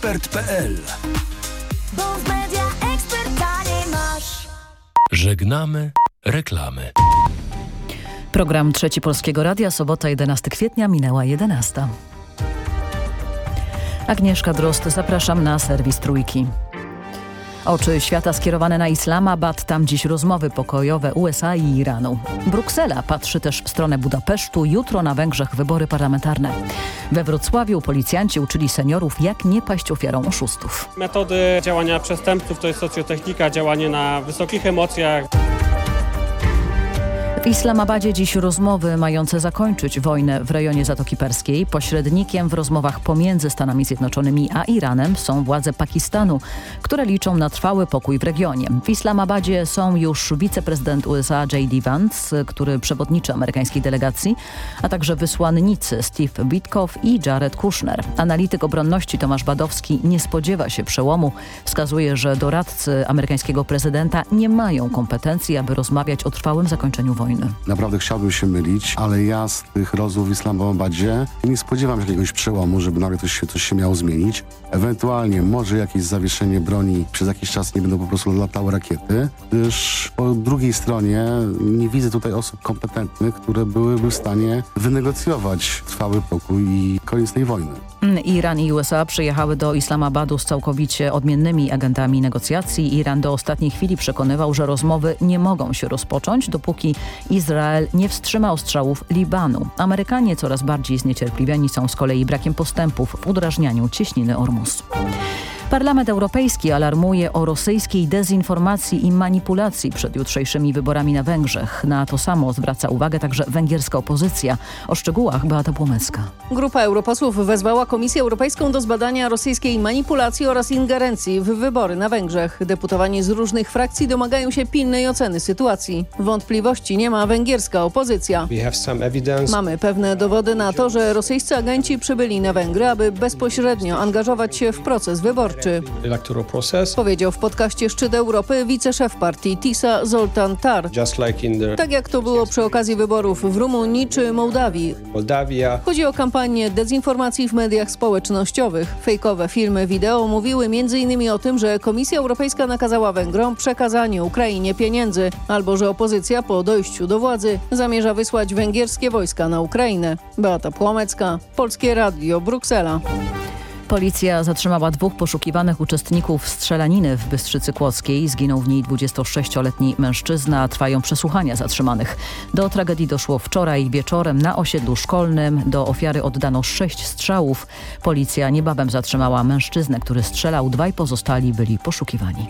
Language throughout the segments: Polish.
ekspert.pl Bo w media masz. Żegnamy reklamy. Program Trzeci Polskiego Radia, sobota 11 kwietnia, minęła 11. Agnieszka Drost, zapraszam na serwis Trójki. Oczy świata skierowane na Islamabad, tam dziś rozmowy pokojowe USA i Iranu. Bruksela patrzy też w stronę Budapesztu, jutro na Węgrzech wybory parlamentarne. We Wrocławiu policjanci uczyli seniorów, jak nie paść ofiarą oszustów. Metody działania przestępców to jest socjotechnika, działanie na wysokich emocjach. W Islamabadzie dziś rozmowy mające zakończyć wojnę w rejonie Zatoki Perskiej. Pośrednikiem w rozmowach pomiędzy Stanami Zjednoczonymi a Iranem są władze Pakistanu, które liczą na trwały pokój w regionie. W Islamabadzie są już wiceprezydent USA J.D. Vance, który przewodniczy amerykańskiej delegacji, a także wysłannicy Steve Witkow i Jared Kushner. Analityk obronności Tomasz Badowski nie spodziewa się przełomu. Wskazuje, że doradcy amerykańskiego prezydenta nie mają kompetencji, aby rozmawiać o trwałym zakończeniu wojny. Naprawdę chciałbym się mylić, ale ja z tych rozmów w Islamabadzie nie spodziewam się jakiegoś przełomu, żeby nagle coś się, coś się miało zmienić. Ewentualnie może jakieś zawieszenie broni, przez jakiś czas nie będą po prostu latały rakiety, gdyż po drugiej stronie nie widzę tutaj osób kompetentnych, które byłyby w stanie wynegocjować trwały pokój i koniec tej wojny. Iran i USA przyjechały do Islamabadu z całkowicie odmiennymi agendami negocjacji. Iran do ostatniej chwili przekonywał, że rozmowy nie mogą się rozpocząć, dopóki Izrael nie wstrzyma ostrzałów Libanu. Amerykanie coraz bardziej zniecierpliwieni są z kolei brakiem postępów w udrażnianiu cieśniny Ormus. Parlament Europejski alarmuje o rosyjskiej dezinformacji i manipulacji przed jutrzejszymi wyborami na Węgrzech. Na to samo zwraca uwagę także węgierska opozycja. O szczegółach Beata Płomecka. Grupa europosłów wezwała Komisję Europejską do zbadania rosyjskiej manipulacji oraz ingerencji w wybory na Węgrzech. Deputowani z różnych frakcji domagają się pilnej oceny sytuacji. Wątpliwości nie ma węgierska opozycja. Mamy pewne dowody na to, że rosyjscy agenci przybyli na Węgry, aby bezpośrednio angażować się w proces wyborczy. Powiedział w podcaście Szczyt Europy wiceszef partii TISA Zoltan Tar. Tak jak to było przy okazji wyborów w Rumunii czy Mołdawii. Chodzi o kampanię dezinformacji w mediach społecznościowych. Fejkowe filmy wideo mówiły m.in. o tym, że Komisja Europejska nakazała Węgrom przekazanie Ukrainie pieniędzy, albo że opozycja po dojściu do władzy zamierza wysłać węgierskie wojska na Ukrainę. Beata Płomecka, Polskie Radio, Bruksela. Policja zatrzymała dwóch poszukiwanych uczestników strzelaniny w Bystrzycy Kłodzkiej. Zginął w niej 26-letni mężczyzna. Trwają przesłuchania zatrzymanych. Do tragedii doszło wczoraj wieczorem na osiedlu szkolnym. Do ofiary oddano sześć strzałów. Policja niebawem zatrzymała mężczyznę, który strzelał. Dwaj pozostali byli poszukiwani.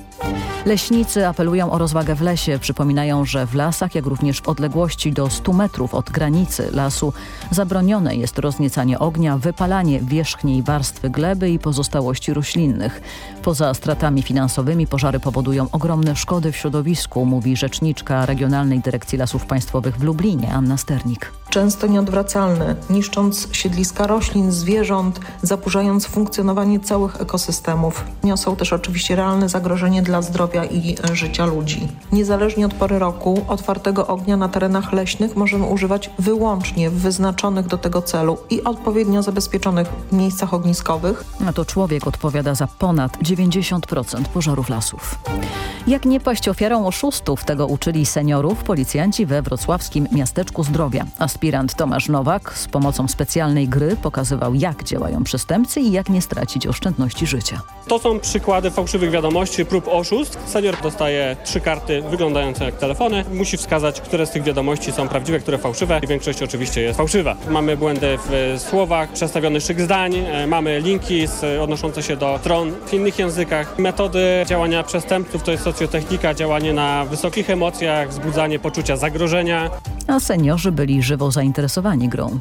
Leśnicy apelują o rozwagę w lesie. Przypominają, że w lasach, jak również w odległości do 100 metrów od granicy lasu zabronione jest rozniecanie ognia, wypalanie wierzchniej warstwy gleby i pozostałości roślinnych. Poza stratami finansowymi pożary powodują ogromne szkody w środowisku, mówi rzeczniczka Regionalnej Dyrekcji Lasów Państwowych w Lublinie, Anna Sternik. Często nieodwracalne, niszcząc siedliska roślin, zwierząt, zaburzając funkcjonowanie całych ekosystemów. Niosą też oczywiście realne zagrożenie dla zdrowia i życia ludzi. Niezależnie od pory roku, otwartego ognia na terenach leśnych możemy używać wyłącznie w wyznaczonych do tego celu i odpowiednio zabezpieczonych miejscach ogniskowych. A to człowiek odpowiada za ponad 90% pożarów lasów. Jak nie paść ofiarą oszustów, tego uczyli seniorów policjanci we wrocławskim Miasteczku Zdrowia. Aspirant Tomasz Nowak z pomocą specjalnej gry pokazywał jak działają przestępcy i jak nie stracić oszczędności życia. To są przykłady fałszywych wiadomości, prób oszustw. Senior dostaje trzy karty wyglądające jak telefony. Musi wskazać, które z tych wiadomości są prawdziwe, które fałszywe. I większość oczywiście jest fałszywa. Mamy błędy w słowach, przestawiony szyk zdań, e, mamy linki z, odnoszące się do stron w innych językach. Metody działania przestępców to jest socjotechnika, działanie na wysokich emocjach, wzbudzanie poczucia zagrożenia. A seniorzy byli żywo zainteresowani grą.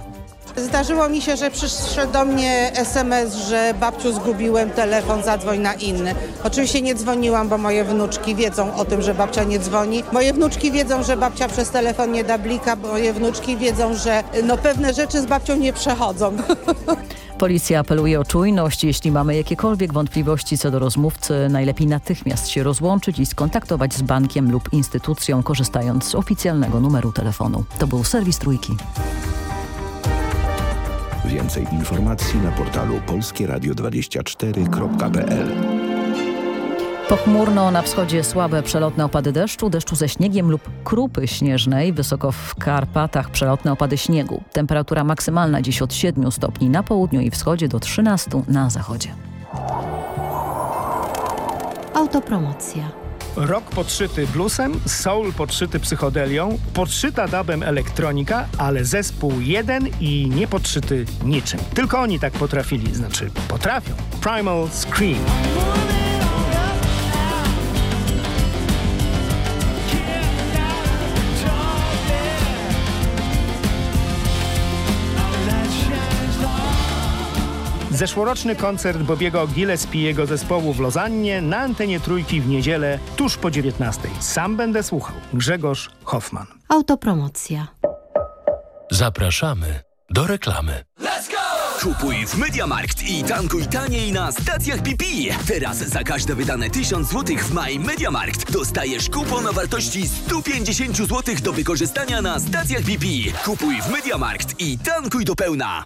Zdarzyło mi się, że przyszedł do mnie SMS, że babciu zgubiłem telefon, zadzwoń na inny. Oczywiście nie dzwoniłam, bo moje wnuczki wiedzą o tym, że babcia nie dzwoni. Moje wnuczki wiedzą, że babcia przez telefon nie da blika, moje wnuczki wiedzą, że no, pewne rzeczy z babcią nie przechodzą. Policja apeluje o czujność. Jeśli mamy jakiekolwiek wątpliwości co do rozmówcy, najlepiej natychmiast się rozłączyć i skontaktować z bankiem lub instytucją, korzystając z oficjalnego numeru telefonu. To był serwis Trójki. Więcej informacji na portalu polskieradio24.pl Pochmurno na wschodzie słabe przelotne opady deszczu, deszczu ze śniegiem lub krupy śnieżnej. Wysoko w Karpatach przelotne opady śniegu. Temperatura maksymalna dziś od 7 stopni na południu i wschodzie do 13 na zachodzie. Autopromocja. Rock podszyty bluesem, soul podszyty psychodelią, podszyta dubem elektronika, ale zespół jeden i nie podszyty niczym. Tylko oni tak potrafili, znaczy potrafią. Primal Scream. Zeszłoroczny koncert Bobiego Gillespiego zespołu w Lozannie na antenie Trójki w niedzielę tuż po 19. Sam będę słuchał. Grzegorz Hoffman. Autopromocja. Zapraszamy do reklamy. Kupuj w Mediamarkt i tankuj taniej na stacjach BP. Teraz za każde wydane 1000 zł w maj Mediamarkt dostajesz kupon o wartości 150 zł do wykorzystania na stacjach BP. Kupuj w Mediamarkt i tankuj do pełna.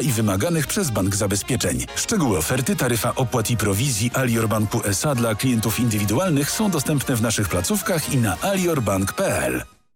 i wymaganych przez bank zabezpieczeń. Szczegóły oferty, taryfa opłat i prowizji Alior Banku SA dla klientów indywidualnych są dostępne w naszych placówkach i na aliorbank.pl.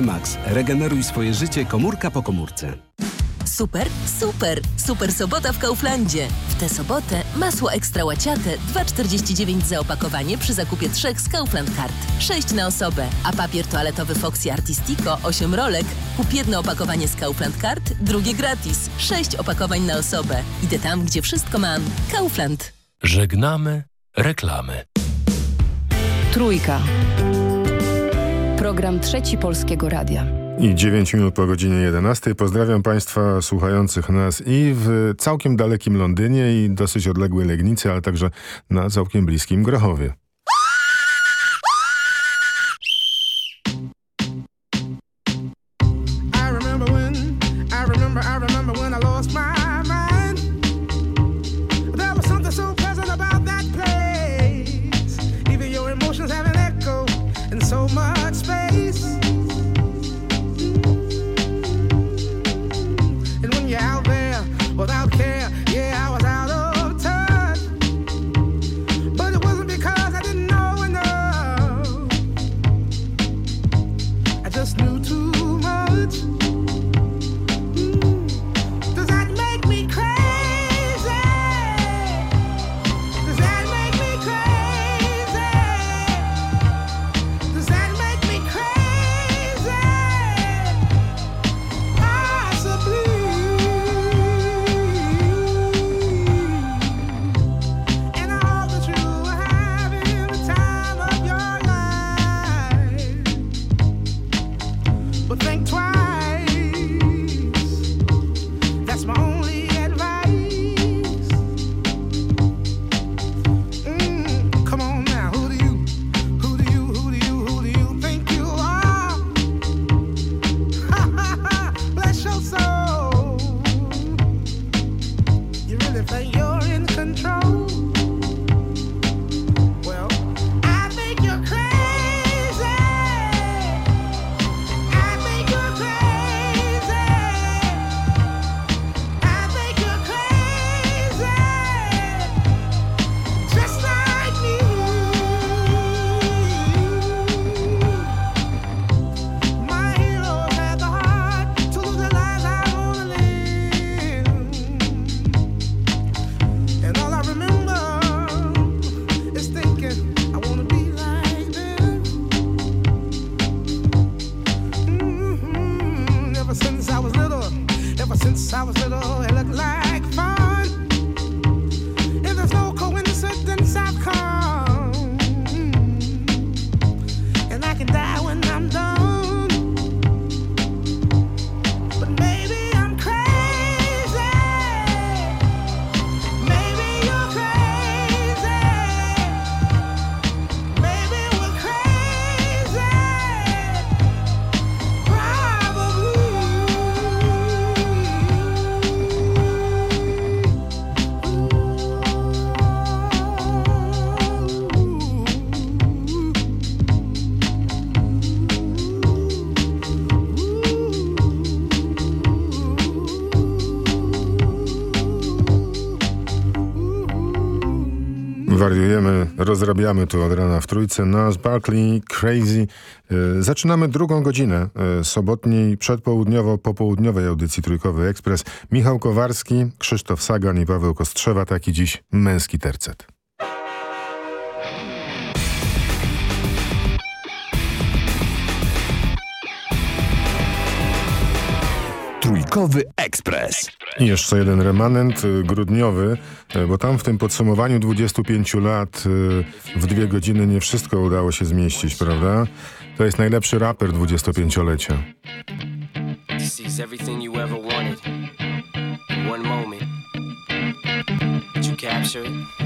Max. Regeneruj swoje życie komórka po komórce. Super, super, super sobota w Kauflandzie. W tę sobotę masło ekstra łaciate 2,49 za opakowanie przy zakupie trzech z Kaufland Card. 6 na osobę, a papier toaletowy Foxy Artistico 8 rolek. Kup jedno opakowanie z Kaufland Card, drugie gratis. 6 opakowań na osobę. Idę tam, gdzie wszystko mam. Kaufland. Żegnamy reklamy. Trójka. Program Trzeci Polskiego Radia. I 9 minut po godzinie 11. Pozdrawiam Państwa słuchających nas i w całkiem dalekim Londynie i dosyć odległej Legnicy, ale także na całkiem bliskim Grochowie. ever since I was little. Ever since I was little, it looked like. Wariujemy, rozrabiamy tu od rana w trójce. Nas Barkley, Crazy. E, zaczynamy drugą godzinę e, sobotniej, przedpołudniowo-popołudniowej audycji Trójkowy Ekspres. Michał Kowarski, Krzysztof Sagan i Paweł Kostrzewa. Taki dziś męski tercet. Piłkowy Ekspres. Jeszcze jeden remanent y, grudniowy, y, bo tam w tym podsumowaniu 25 lat y, w dwie godziny nie wszystko udało się zmieścić, prawda? To jest najlepszy raper 25-lecia. You ever wanted. One moment. Did capture it?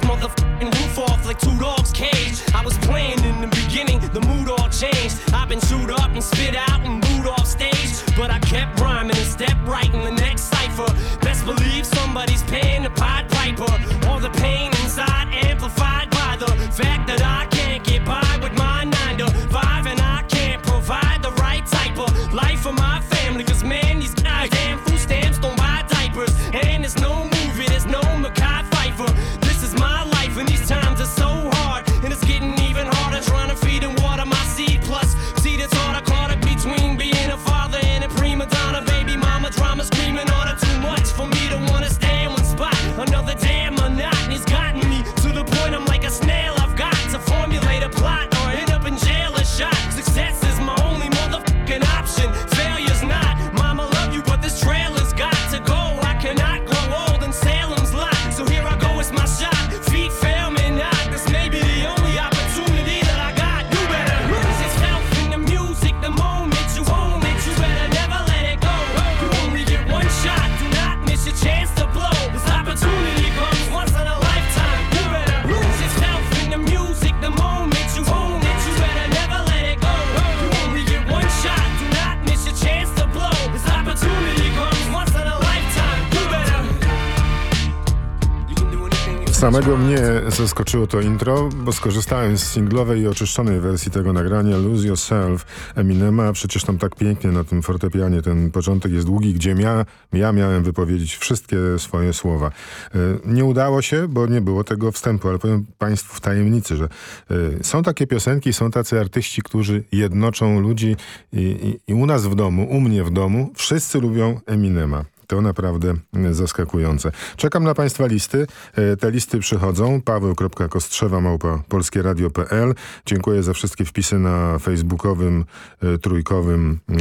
this motherfucking roof off like two dogs' cage. I was playing in the beginning, the mood all changed. I've been chewed up and spit out and booed off stage, but I kept rhyming and stepped right in the next cipher. Samego mnie zaskoczyło to intro, bo skorzystałem z singlowej i oczyszczonej wersji tego nagrania Lose Yourself Eminema. Przecież tam tak pięknie na tym fortepianie ten początek jest długi, gdzie ja, ja miałem wypowiedzieć wszystkie swoje słowa. E, Nie udało się, bo nie było tego wstępu, ale powiem Państwu w tajemnicy, że e, są takie piosenki, są tacy artyści, którzy jednoczą ludzi i, i, i u nas w domu, u mnie w domu, wszyscy lubią Eminema. To naprawdę zaskakujące. Czekam na Państwa listy. E, Te listy przychodzą. Paweł.kostrzewa małpa polskieradio.pl. Dziękuję za wszystkie wpisy na facebookowym, e, trójkowym e,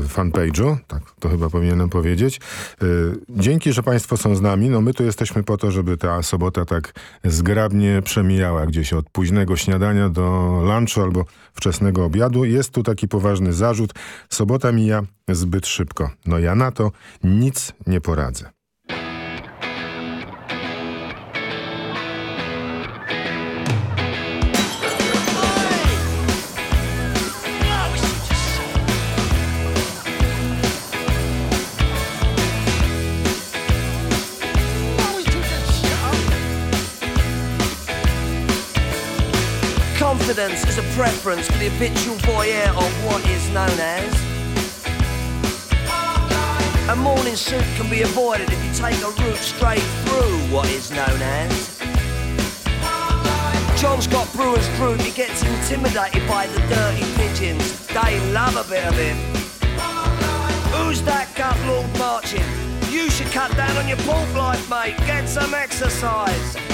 fanpage'u. Tak, to chyba powinienem powiedzieć. Dzięki, że Państwo są z nami. No my tu jesteśmy po to, żeby ta sobota tak zgrabnie przemijała gdzieś od późnego śniadania do lunchu albo wczesnego obiadu. Jest tu taki poważny zarzut. Sobota mija zbyt szybko. No ja na to nic nie poradzę. Confidence is a preference for the habitual voyeur of what is known as. A morning suit can be avoided if you take a route straight through what is known as. John's got Brewer's Group, he gets intimidated by the dirty pigeons. They love a bit of him. Who's that gut lord marching? You should cut down on your pork life, mate. Get some exercise.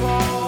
fall.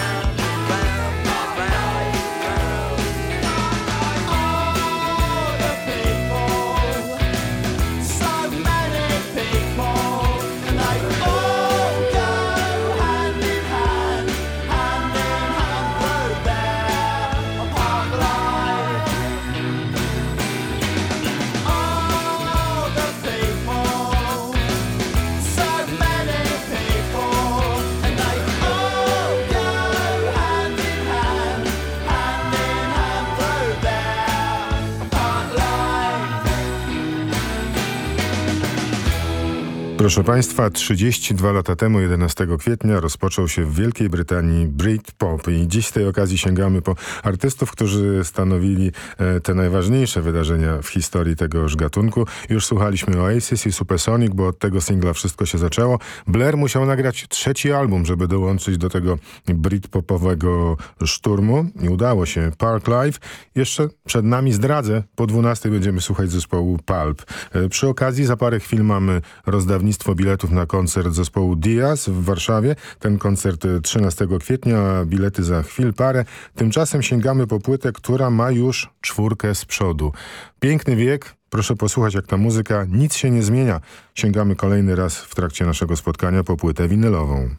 Proszę Państwa, 32 lata temu, 11 kwietnia, rozpoczął się w Wielkiej Brytanii Britpop i dziś z tej okazji sięgamy po artystów, którzy stanowili e, te najważniejsze wydarzenia w historii tegoż gatunku. Już słuchaliśmy Oasis i Supersonic, bo od tego singla wszystko się zaczęło. Blair musiał nagrać trzeci album, żeby dołączyć do tego Britpopowego szturmu. Nie udało się. Park Live. Jeszcze przed nami zdradzę, po 12 będziemy słuchać zespołu Pulp. E, przy okazji za parę chwil mamy rozdawnictwo biletów na koncert zespołu Diaz w Warszawie. Ten koncert 13 kwietnia, a bilety za chwil parę. Tymczasem sięgamy po płytę, która ma już czwórkę z przodu. Piękny wiek, Proszę posłuchać, jak ta muzyka nic się nie zmienia. Sięgamy kolejny raz w trakcie naszego spotkania po płytę winylową.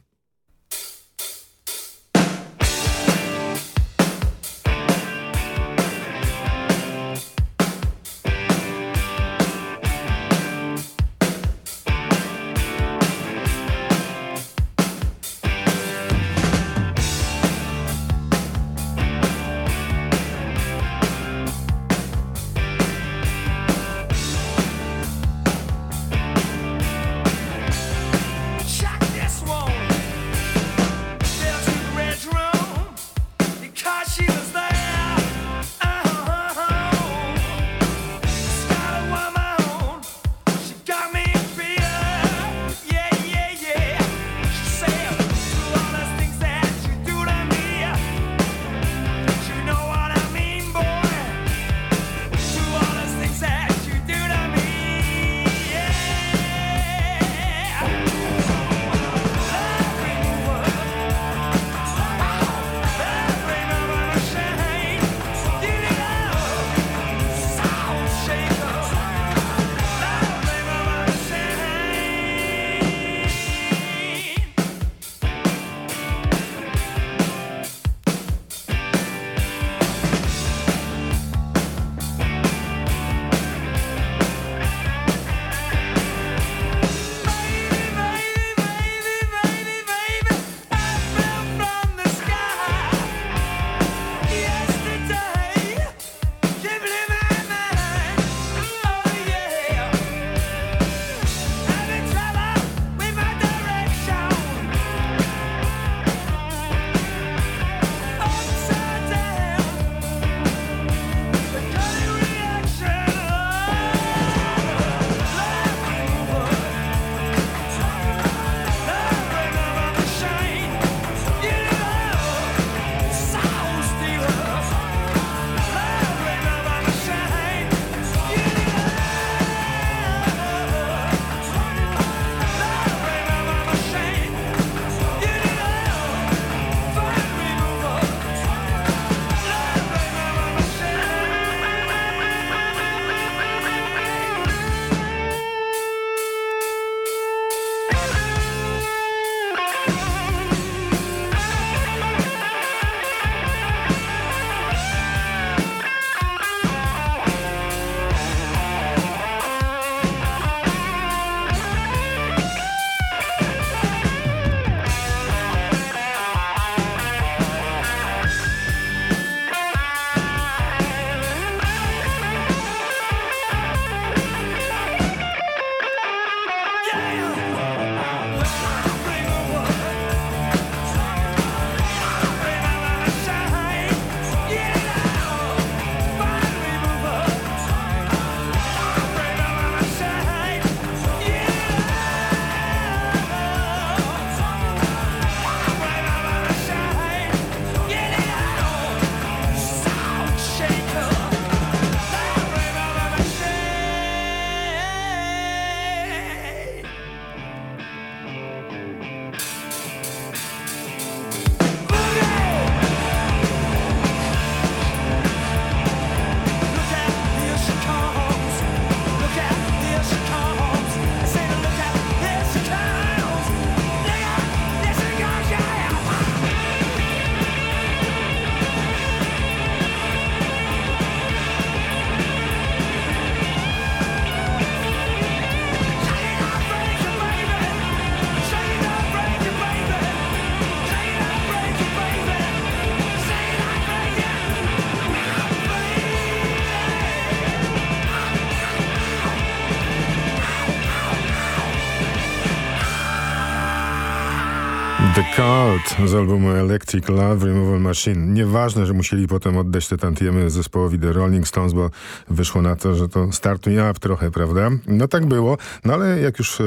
Z albumu Electric Love Removal Machine. Nieważne, że musieli potem oddać te tantiemy zespołowi The Rolling Stones, bo wyszło na to, że to startuj up trochę, prawda? No tak było, no ale jak już...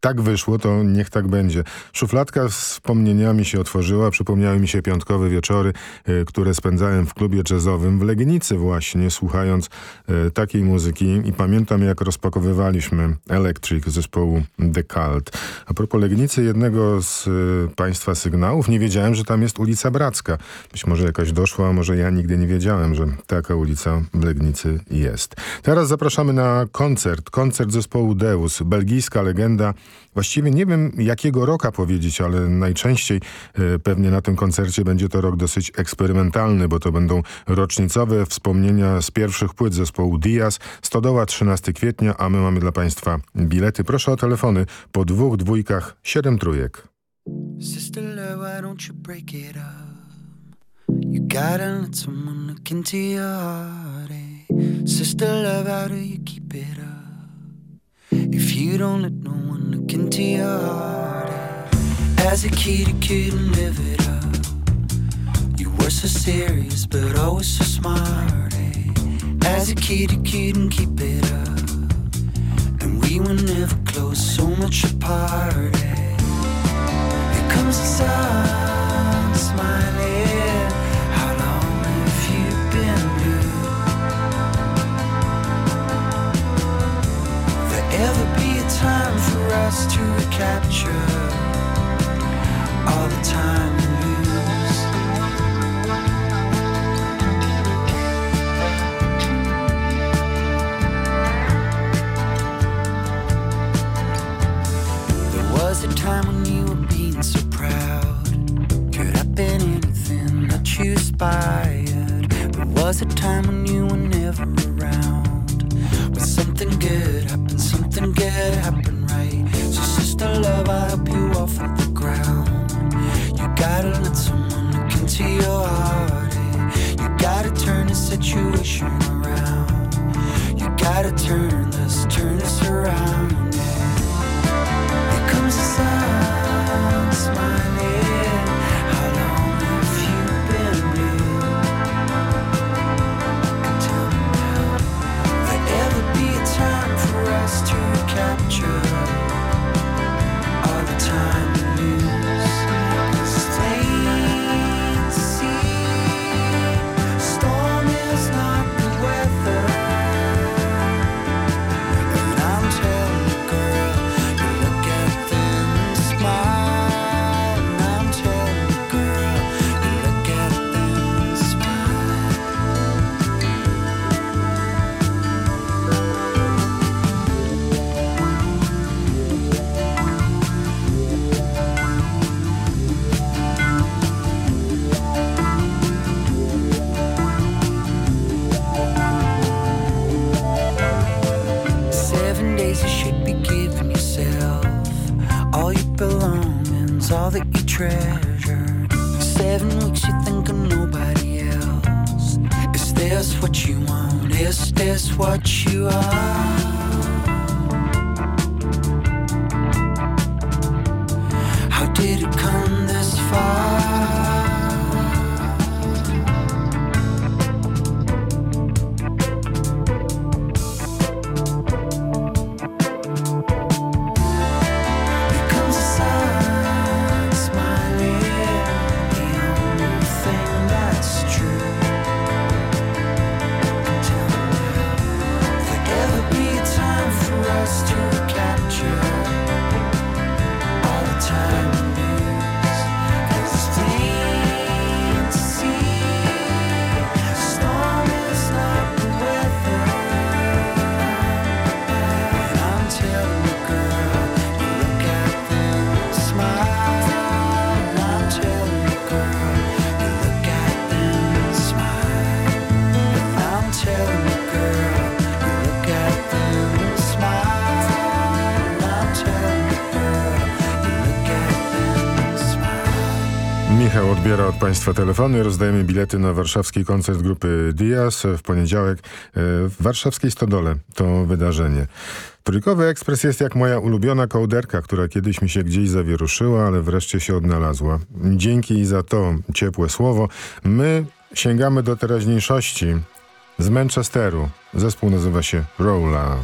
Tak wyszło, to niech tak będzie. Szufladka z wspomnieniami się otworzyła. Przypomniały mi się piątkowe wieczory, y, które spędzałem w klubie jazzowym w Legnicy właśnie, słuchając y, takiej muzyki i pamiętam jak rozpakowywaliśmy Electric zespołu The Cult. A propos Legnicy, jednego z y, państwa sygnałów, nie wiedziałem, że tam jest ulica Bracka. Być może jakaś doszła, a może ja nigdy nie wiedziałem, że taka ulica w Legnicy jest. Teraz zapraszamy na koncert. Koncert zespołu Deus, belgijska legenda Właściwie nie wiem jakiego roka powiedzieć, ale najczęściej e, pewnie na tym koncercie będzie to rok dosyć eksperymentalny, bo to będą rocznicowe wspomnienia z pierwszych płyt zespołu Diaz, Stodoła 13 kwietnia, a my mamy dla Państwa bilety. Proszę o telefony po dwóch dwójkach, siedem trójek. Sister love, why don't you break it up? You gotta let someone look into your heart, eh? Sister love, how do you keep it up? If you don't let no one look into your heart As a kid you couldn't live it up You were so serious but always so smart eh? As a kid you couldn't keep it up And we were never close, so much apart eh? Here comes the sun, smiling time for us to recapture all the time we lose? There was a time when you were being so proud. Could have been anything that you aspired. There was a time when you were never around. When something good happened, something good happened right. So sister love, I help you off of the ground. You gotta let someone look into your heart. eh? You gotta turn the situation around. You gotta turn this, turn this Państwa telefony. Rozdajemy bilety na warszawski koncert grupy Diaz w poniedziałek e, w warszawskiej Stodole. To wydarzenie. Trójkowy ekspres jest jak moja ulubiona kołderka, która kiedyś mi się gdzieś zawieruszyła, ale wreszcie się odnalazła. Dzięki za to ciepłe słowo. My sięgamy do teraźniejszości z Manchesteru. Zespół nazywa się Rolla.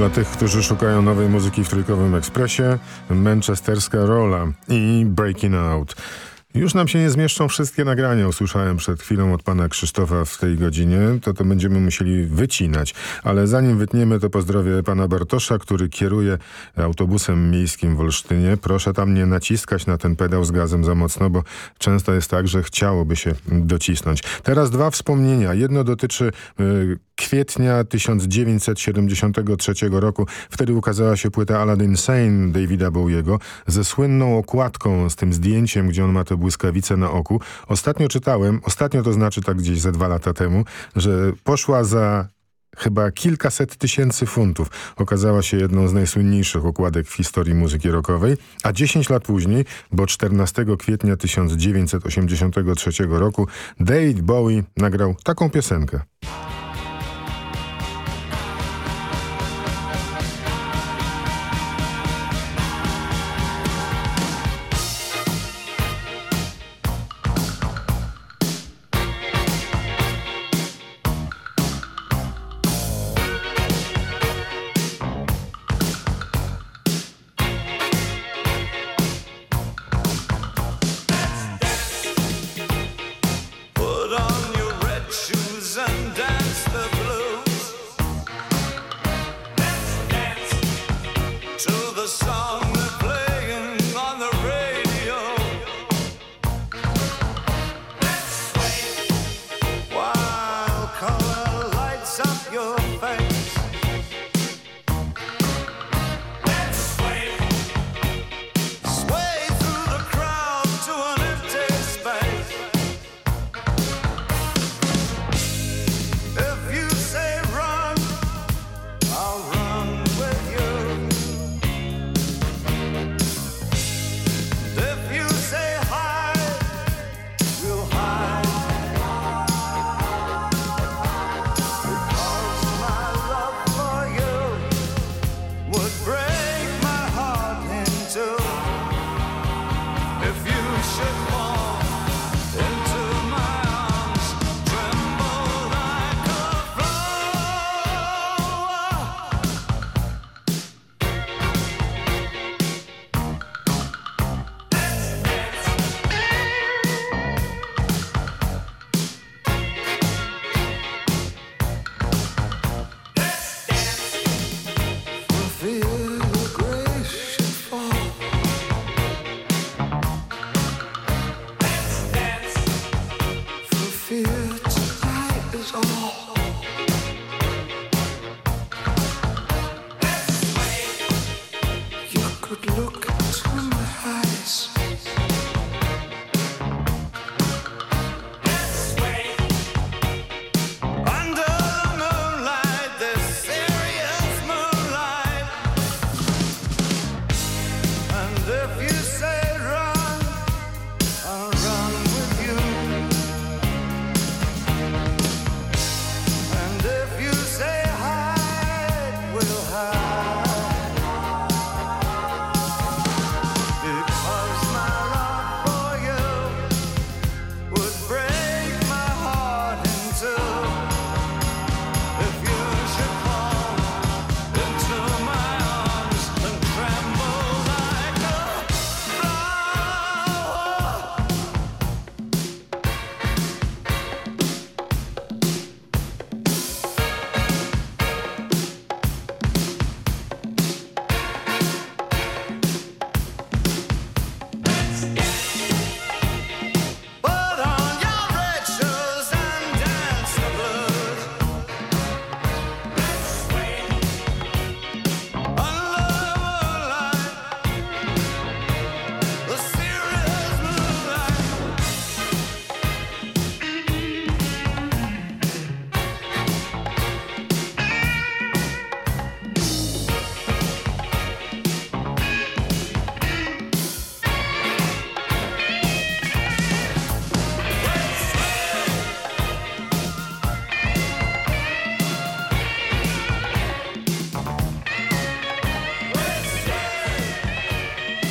Dla tych, którzy szukają nowej muzyki w Trójkowym Ekspresie, manchesterska rola i Breaking Out. Już nam się nie zmieszczą wszystkie nagrania, usłyszałem przed chwilą od pana Krzysztofa w tej godzinie, to to będziemy musieli wycinać. Ale zanim wytniemy, to pozdrowię pana Bartosza, który kieruje autobusem miejskim w Olsztynie. Proszę tam nie naciskać na ten pedał z gazem za mocno, bo często jest tak, że chciałoby się docisnąć. Teraz dwa wspomnienia. Jedno dotyczy y, kwietnia 1973 roku. Wtedy ukazała się płyta Aladdin Sane Davida Bowiego ze słynną okładką z tym zdjęciem, gdzie on ma te błyskawice na oku. Ostatnio czytałem, ostatnio to znaczy tak gdzieś ze dwa lata temu, że poszła za chyba kilkaset tysięcy funtów. Okazała się jedną z najsłynniejszych okładek w historii muzyki rockowej, a 10 lat później, bo 14 kwietnia 1983 roku David Bowie nagrał taką piosenkę.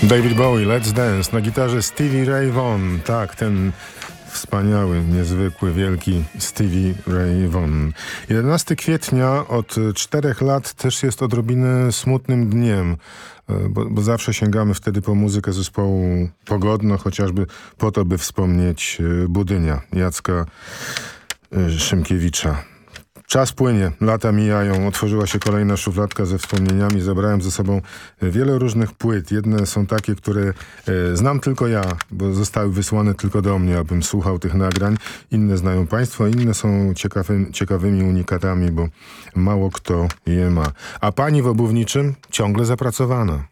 David Bowie, Let's Dance, na gitarze Stevie Ray Vaughan. Tak, ten wspaniały, niezwykły, wielki Stevie Ray Vaughan. 11 kwietnia od czterech lat też jest odrobinę smutnym dniem, e, bo, bo zawsze sięgamy wtedy po muzykę zespołu Pogodno, chociażby po to, by wspomnieć e, Budynia, Jacka e, Szymkiewicza. Czas płynie, lata mijają, otworzyła się kolejna szufladka ze wspomnieniami, zabrałem ze sobą wiele różnych płyt. Jedne są takie, które e, znam tylko ja, bo zostały wysłane tylko do mnie, abym słuchał tych nagrań. Inne znają państwo, inne są ciekawy, ciekawymi unikatami, bo mało kto je ma. A pani w obuwniczym ciągle zapracowana.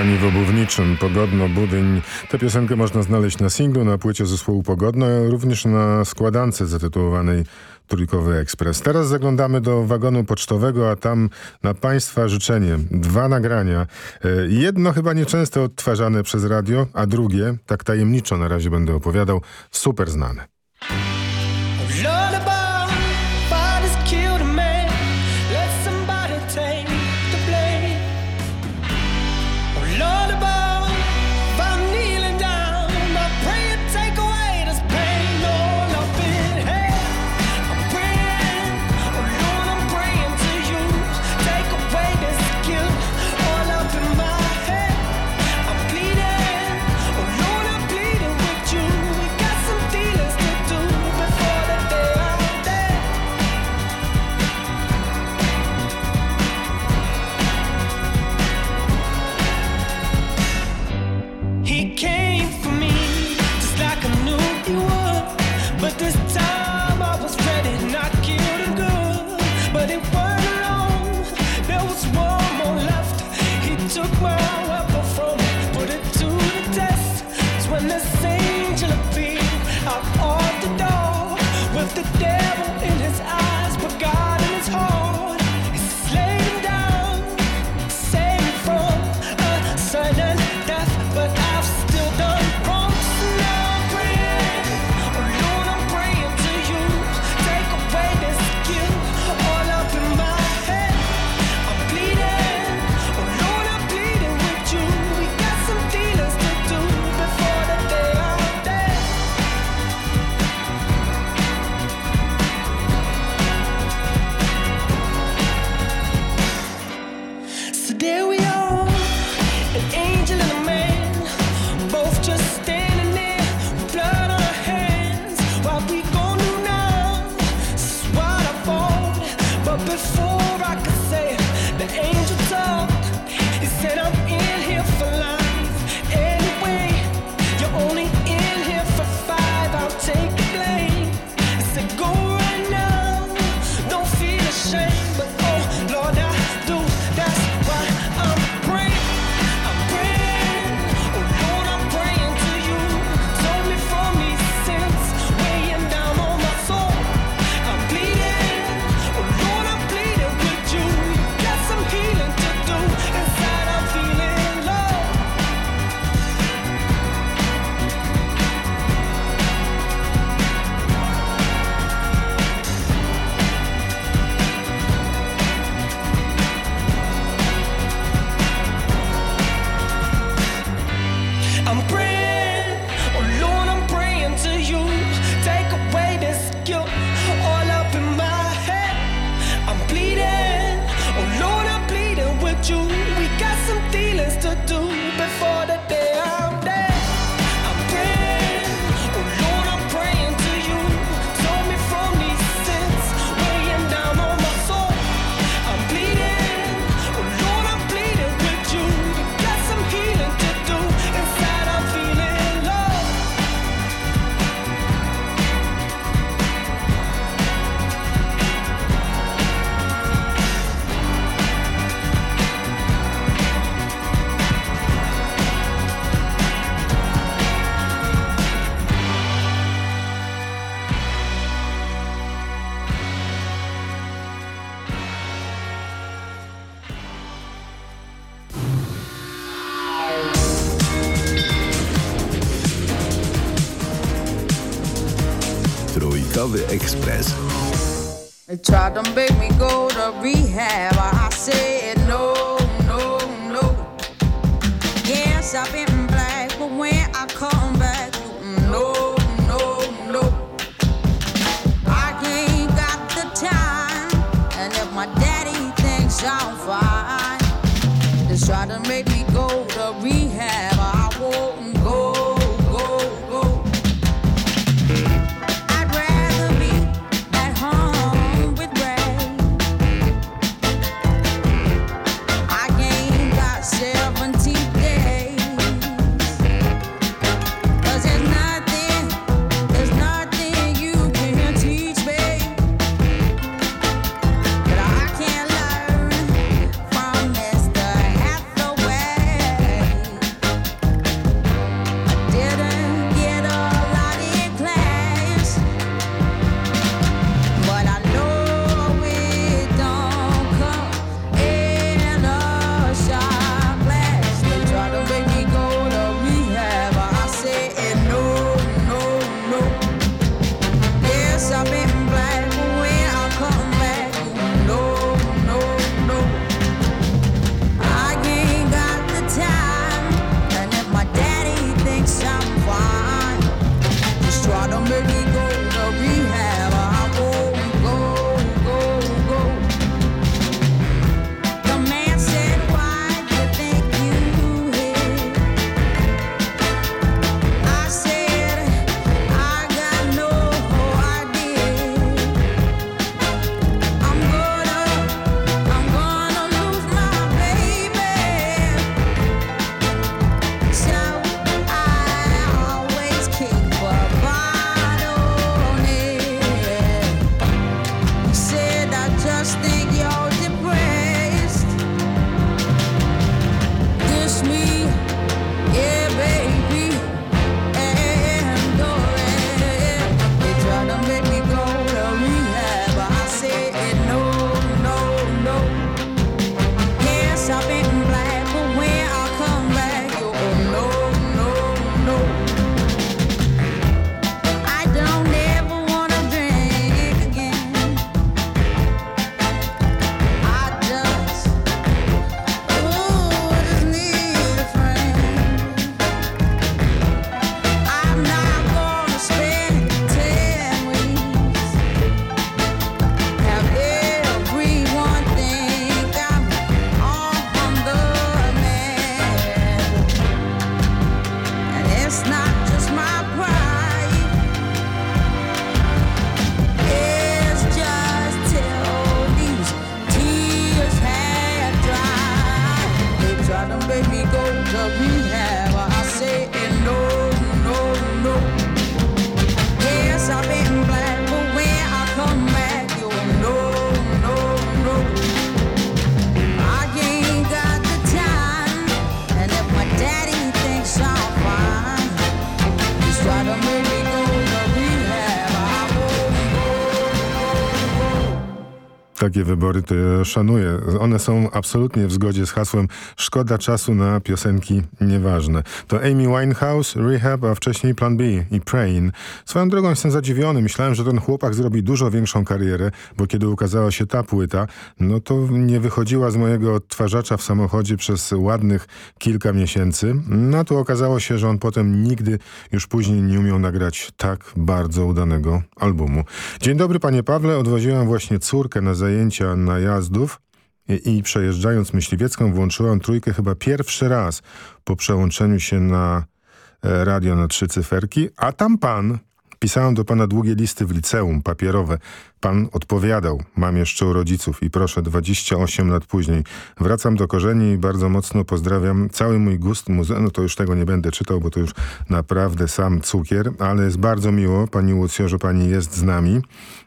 Pani w obuwniczym, Pogodno, Budyń. Tę piosenkę można znaleźć na singlu, na płycie zespołu Pogodno, również na składance zatytułowanej Trójkowy Ekspres. Teraz zaglądamy do wagonu pocztowego, a tam na Państwa życzenie dwa nagrania. E, jedno chyba nieczęsto odtwarzane przez radio, a drugie, tak tajemniczo na razie będę opowiadał, super znane. them baby. Takie wybory to szanuję. One są absolutnie w zgodzie z hasłem szkoda czasu na piosenki nieważne. To Amy Winehouse, Rehab, a wcześniej Plan B i Prain. Swoją drogą jestem zadziwiony. Myślałem, że ten chłopak zrobi dużo większą karierę, bo kiedy ukazała się ta płyta, no to nie wychodziła z mojego odtwarzacza w samochodzie przez ładnych kilka miesięcy. No to okazało się, że on potem nigdy już później nie umiał nagrać tak bardzo udanego albumu. Dzień dobry panie Pawle, odwoziłem właśnie córkę na zajęcia najazdów i, i przejeżdżając Myśliwiecką włączyłem trójkę chyba pierwszy raz po przełączeniu się na e, radio na trzy cyferki, a tam pan, pisałem do pana długie listy w liceum, papierowe, pan odpowiadał, mam jeszcze u rodziców i proszę 28 lat później. Wracam do korzeni i bardzo mocno pozdrawiam. Cały mój gust muzeum, no to już tego nie będę czytał, bo to już naprawdę sam cukier, ale jest bardzo miło, pani Łucjo, że pani jest z nami,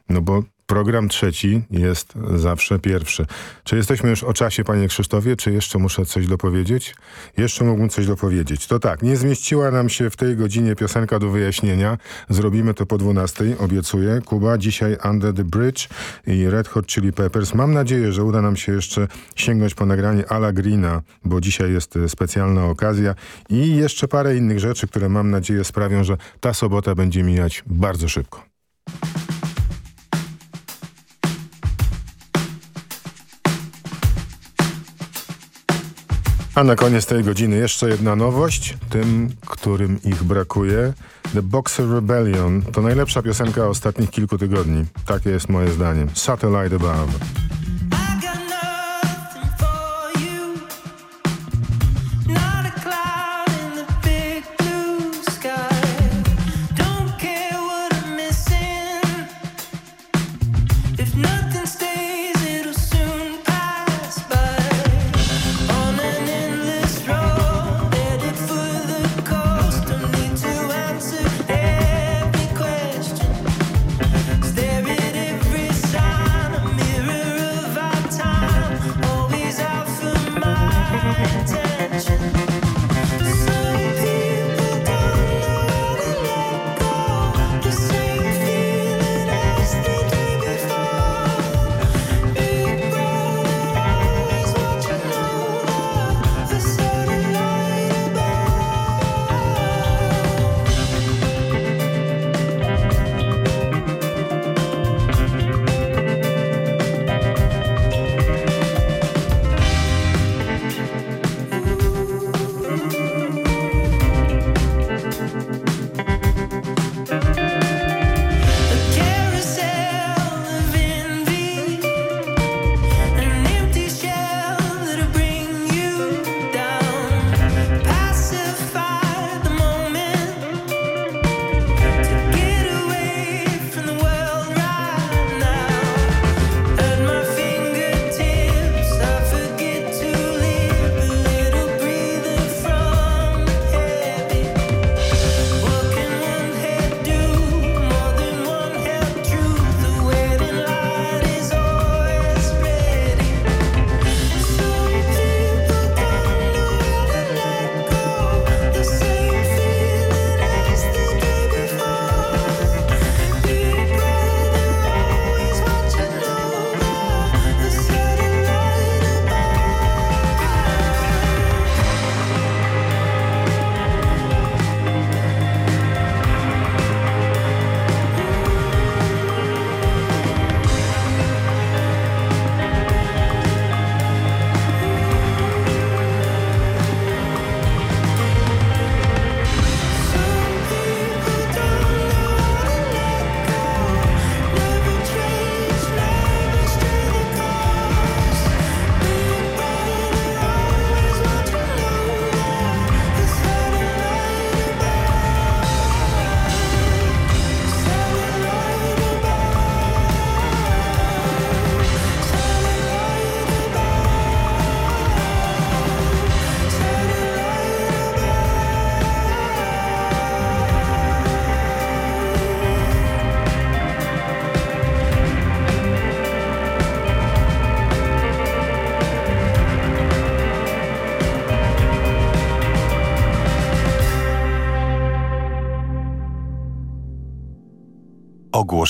no bo Program trzeci jest zawsze pierwszy. Czy jesteśmy już o czasie, panie Krzysztofie, czy jeszcze muszę coś dopowiedzieć? Jeszcze mógłbym coś dopowiedzieć. To tak, nie zmieściła nam się w tej godzinie piosenka do wyjaśnienia. Zrobimy to po 12, obiecuję. Kuba, dzisiaj Under the Bridge i Red Hot Chili Peppers. Mam nadzieję, że uda nam się jeszcze sięgnąć po nagranie Ala Greena, bo dzisiaj jest specjalna okazja i jeszcze parę innych rzeczy, które mam nadzieję sprawią, że ta sobota będzie mijać bardzo szybko. A na koniec tej godziny jeszcze jedna nowość, tym, którym ich brakuje. The Boxer Rebellion to najlepsza piosenka ostatnich kilku tygodni. Takie jest moje zdanie. Satellite Above.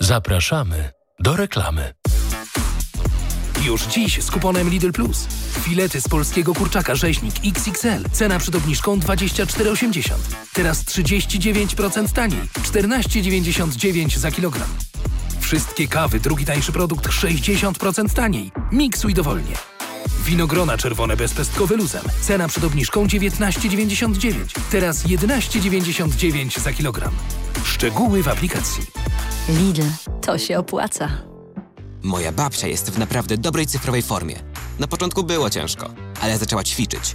Zapraszamy do reklamy. Już dziś z kuponem Lidl Plus. Filety z polskiego kurczaka rzeźnik XXL. Cena przed obniżką 24,80. Teraz 39% taniej. 14,99 za kilogram. Wszystkie kawy, drugi tańszy produkt 60% taniej. Miksuj dowolnie. Winogrona czerwone bezpestkowe luzem. Cena przed obniżką 19,99. Teraz 11,99 za kilogram. Szczegóły w aplikacji. Lidl, to się opłaca. Moja babcia jest w naprawdę dobrej cyfrowej formie. Na początku było ciężko, ale zaczęła ćwiczyć.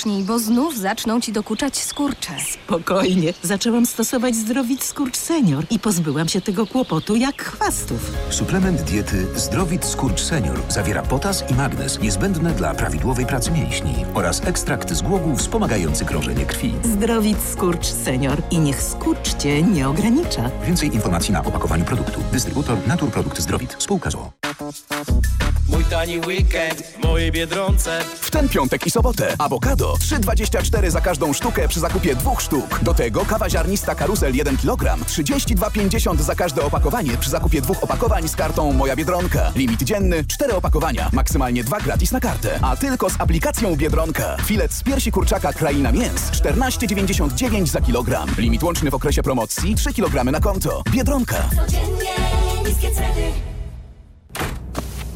bo znów zaczną ci dokuczać skurcze. Spokojnie. Zaczęłam stosować Zdrowit Skurcz Senior i pozbyłam się tego kłopotu jak chwastów. Suplement diety Zdrowit Skurcz Senior zawiera potas i magnez niezbędne dla prawidłowej pracy mięśni oraz ekstrakt z głogu wspomagający krążenie krwi. Zdrowit Skurcz Senior i niech skurcz cię nie ogranicza. Więcej informacji na opakowaniu produktu. Dystrybutor Naturprodukt Zdrowit. Spółka ZOO. Mój tani weekend w mojej Biedronce. W ten piątek i sobotę awokado 3,24 za każdą sztukę przy zakupie dwóch sztuk. Do tego kawa ziarnista Karusel 1 kg 32,50 za każde opakowanie przy zakupie dwóch opakowań z kartą Moja Biedronka. Limit dzienny 4 opakowania, maksymalnie 2 gratis na kartę. A tylko z aplikacją Biedronka. Filet z piersi kurczaka Kraina Mięs 14,99 za kilogram. Limit łączny w okresie promocji 3 kg na konto. Biedronka.